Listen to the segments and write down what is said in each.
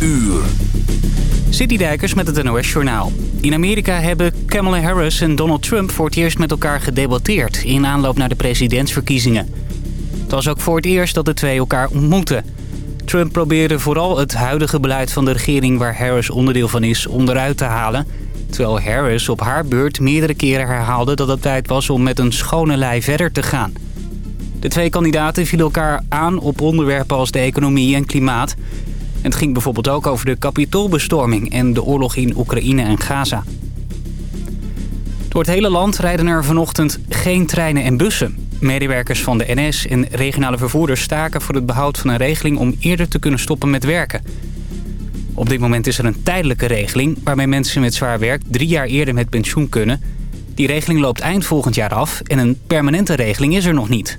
uur. Citydijkers met het NOS Journaal. In Amerika hebben Kamala Harris en Donald Trump voor het eerst met elkaar gedebatteerd... in aanloop naar de presidentsverkiezingen. Het was ook voor het eerst dat de twee elkaar ontmoeten. Trump probeerde vooral het huidige beleid van de regering... waar Harris onderdeel van is, onderuit te halen... terwijl Harris op haar beurt meerdere keren herhaalde dat het tijd was... om met een schone lei verder te gaan. De twee kandidaten vielen elkaar aan op onderwerpen als de economie en klimaat... Het ging bijvoorbeeld ook over de kapitoolbestorming en de oorlog in Oekraïne en Gaza. Door het hele land rijden er vanochtend geen treinen en bussen. Medewerkers van de NS en regionale vervoerders staken voor het behoud van een regeling om eerder te kunnen stoppen met werken. Op dit moment is er een tijdelijke regeling waarmee mensen met zwaar werk drie jaar eerder met pensioen kunnen. Die regeling loopt eind volgend jaar af en een permanente regeling is er nog niet.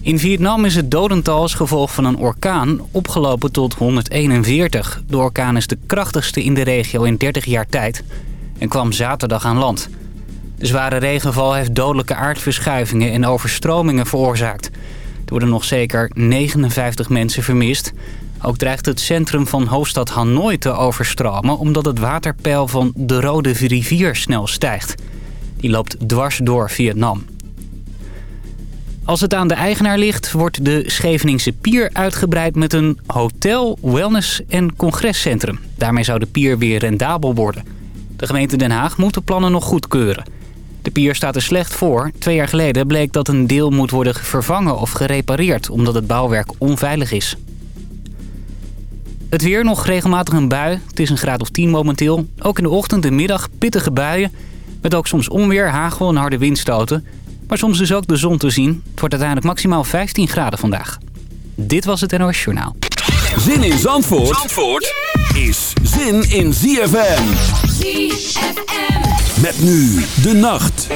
In Vietnam is het dodental als gevolg van een orkaan opgelopen tot 141. De orkaan is de krachtigste in de regio in 30 jaar tijd en kwam zaterdag aan land. De zware regenval heeft dodelijke aardverschuivingen en overstromingen veroorzaakt. Er worden nog zeker 59 mensen vermist. Ook dreigt het centrum van hoofdstad Hanoi te overstromen... omdat het waterpeil van de Rode Rivier snel stijgt. Die loopt dwars door Vietnam. Als het aan de eigenaar ligt, wordt de Scheveningse pier uitgebreid met een hotel, wellness en congrescentrum. Daarmee zou de pier weer rendabel worden. De gemeente Den Haag moet de plannen nog goedkeuren. De pier staat er slecht voor. Twee jaar geleden bleek dat een deel moet worden vervangen of gerepareerd... omdat het bouwwerk onveilig is. Het weer nog regelmatig een bui. Het is een graad of 10 momenteel. Ook in de ochtend en middag pittige buien. Met ook soms onweer, hagel en harde windstoten. Maar soms is ook de zon te zien. Het wordt uiteindelijk maximaal 15 graden vandaag. Dit was het NOS Journaal. Zin in Zandvoort, Zandvoort is zin in ZFM. ZFM. Met nu de nacht.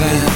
day.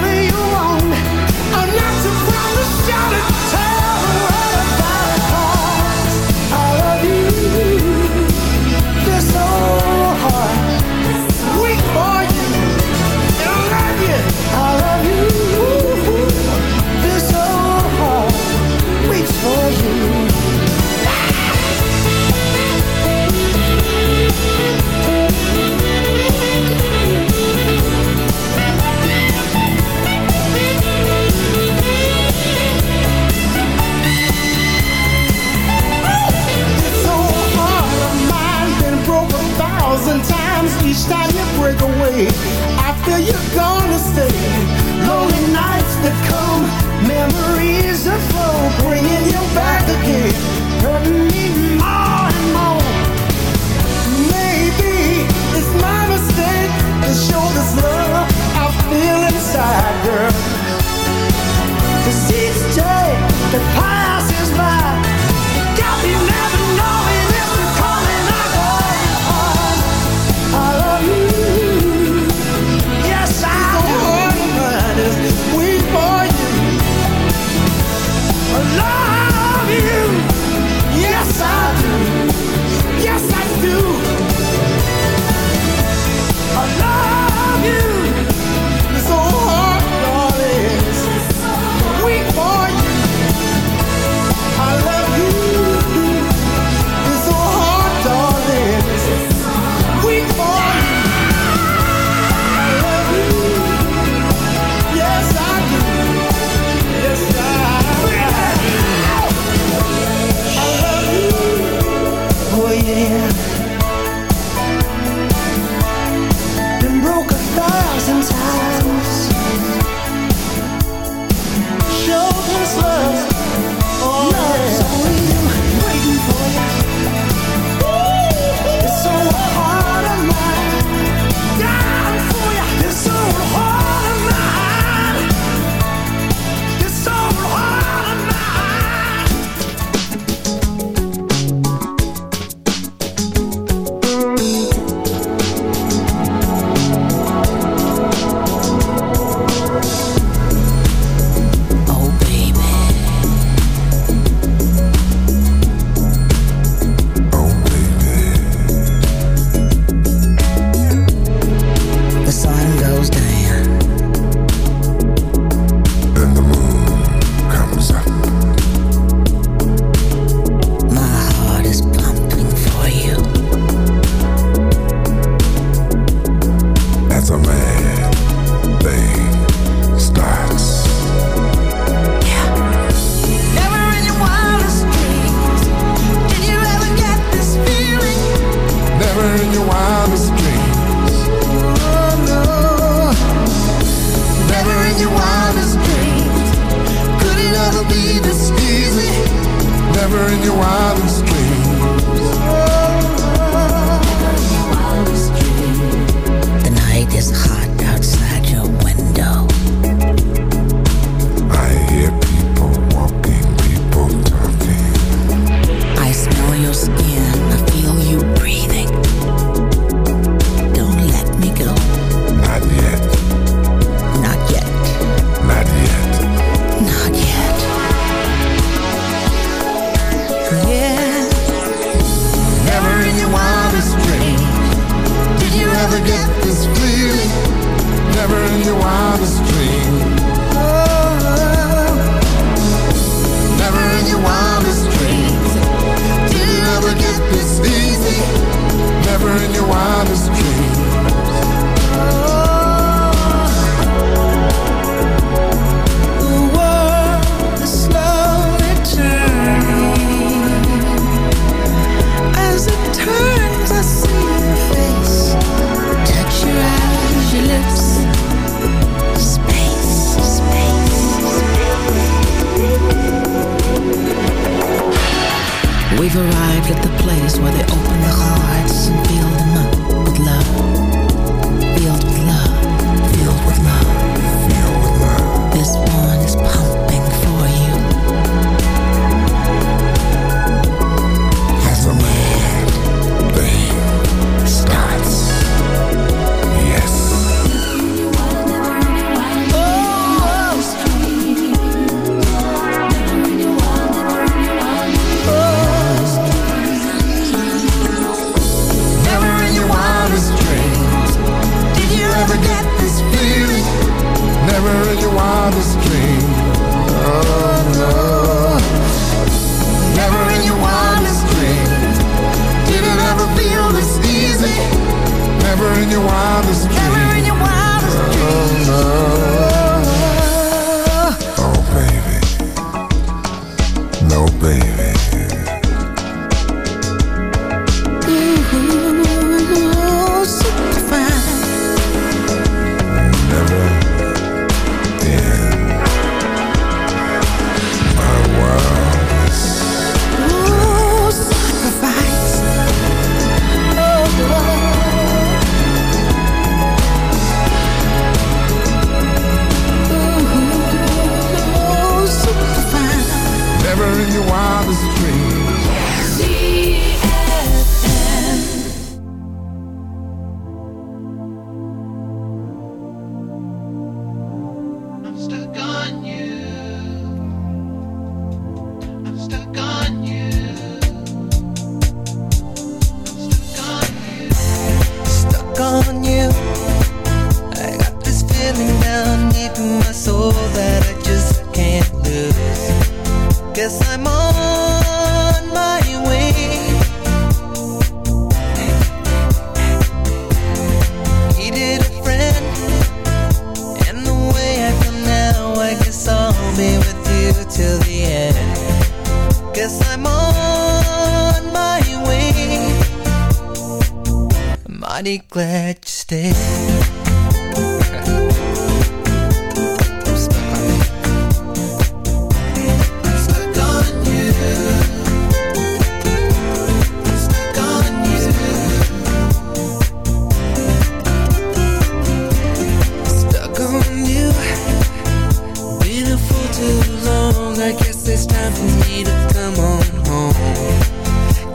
wherever you. girl.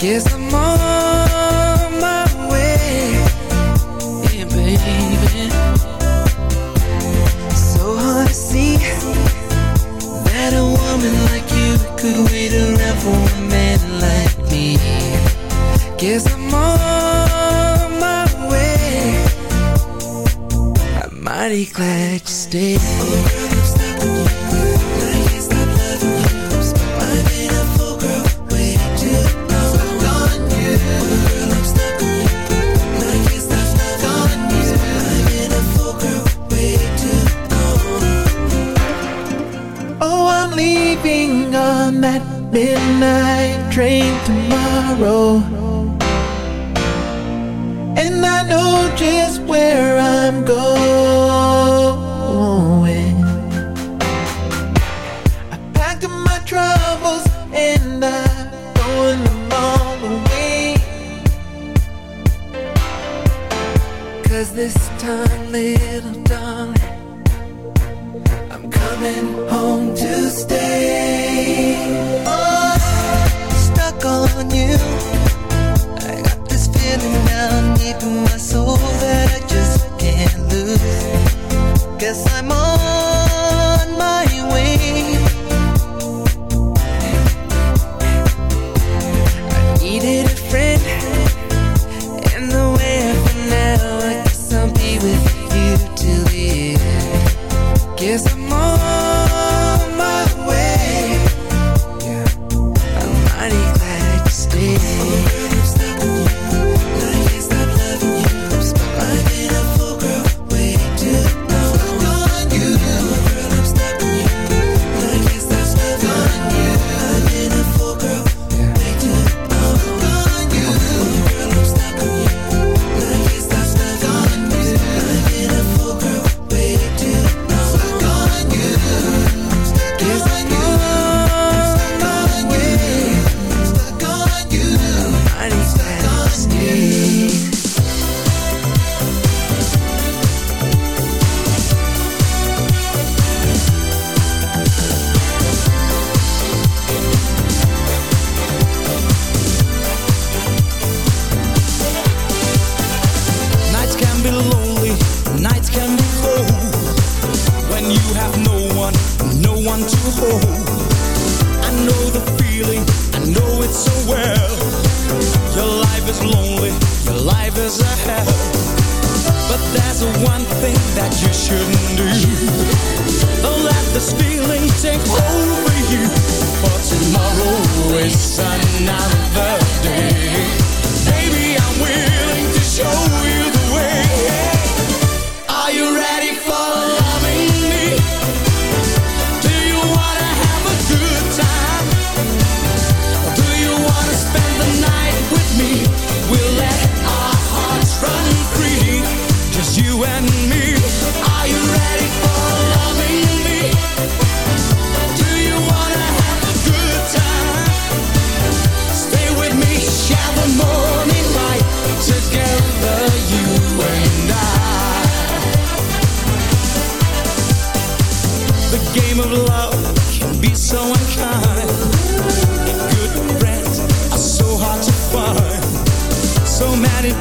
guess I'm on my way. Yeah, baby. So hard to see That a woman like you Could wait around for a man like me. Guess I'm on my way. I'm mighty glad you stayed. midnight train tomorrow. And I know just where I'm going.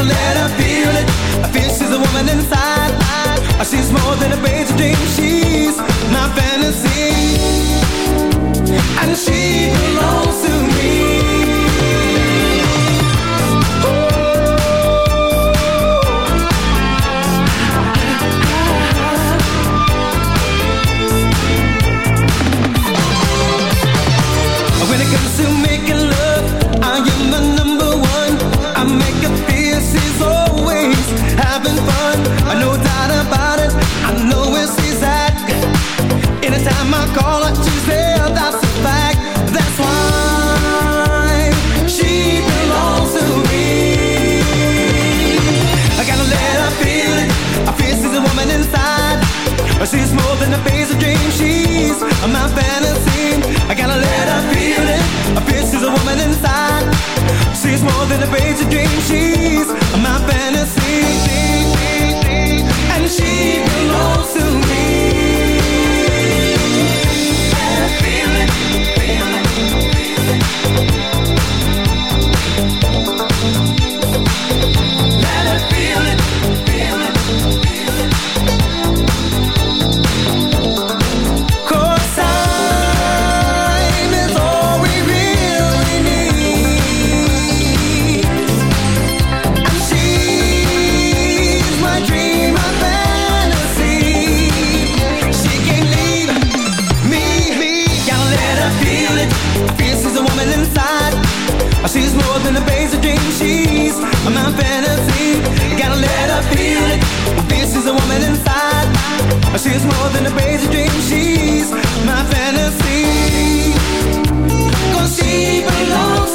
gonna let her feel it. I feel she's a woman inside. She's more than a page of dreams. She's my fantasy. And she belongs to my fantasy. I gotta let her feel it. I feel she's a woman inside. She's more than a page dream. She's my fantasy. And she belongs to me. my fantasy. Gotta let her feel it. This is a woman inside. She's more than a dream. She's my she belongs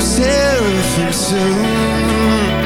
seraphim soon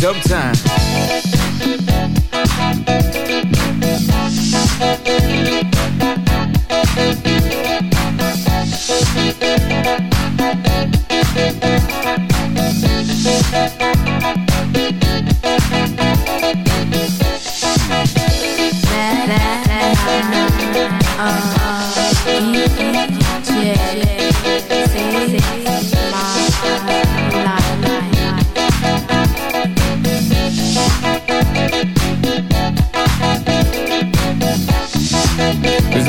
Dub time.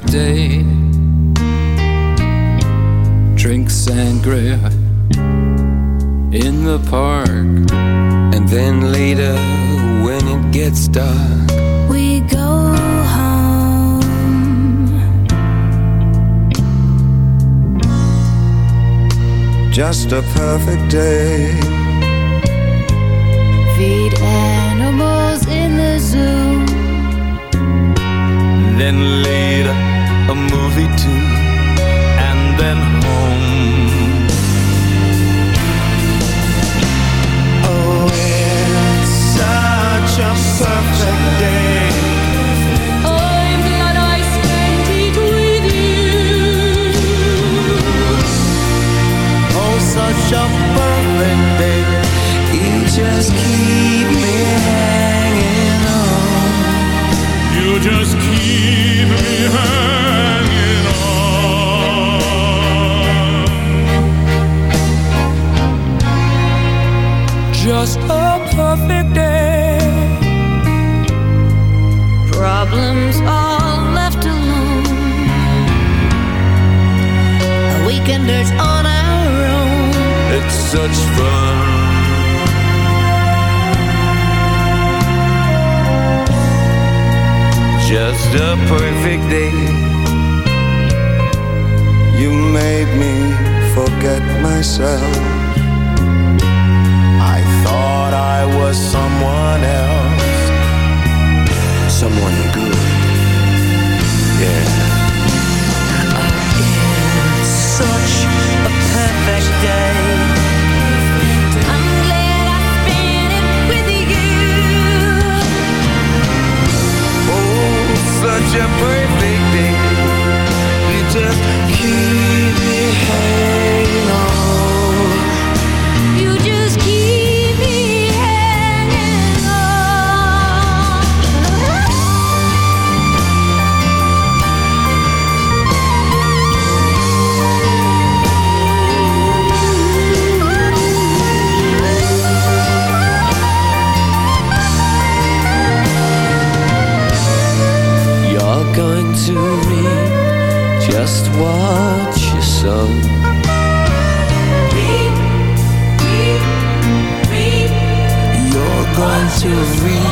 perfect day. to reach